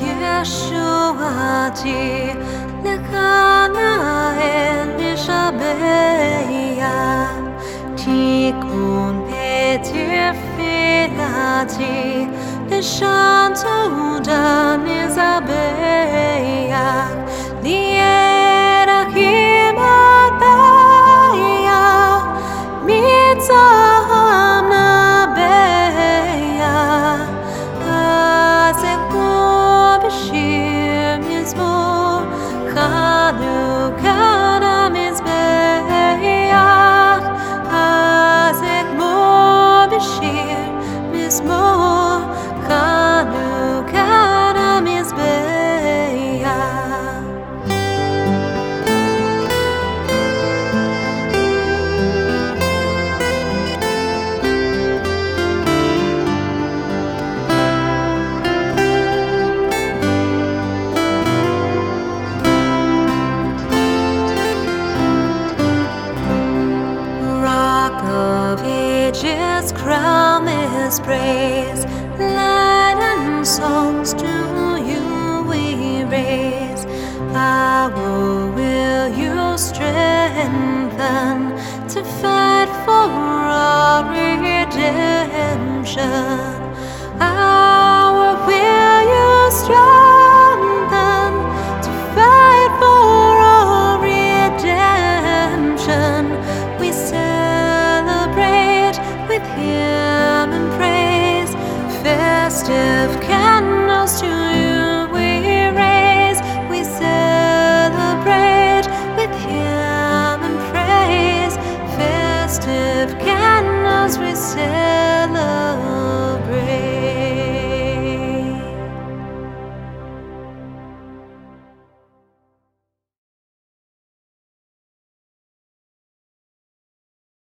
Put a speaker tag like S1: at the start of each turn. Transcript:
S1: Yeshuati lechana el Mishabeya Tikun petifilati Lishantuda nizabeya Lierachim adaya Mitzah du ages, crown this praise. Light and songs to you we raise. Power will you strengthen to fight for our redemption. With hymn and praise. Festive candles to you we raise. We celebrate with hymn and praise. Festive candles we celebrate.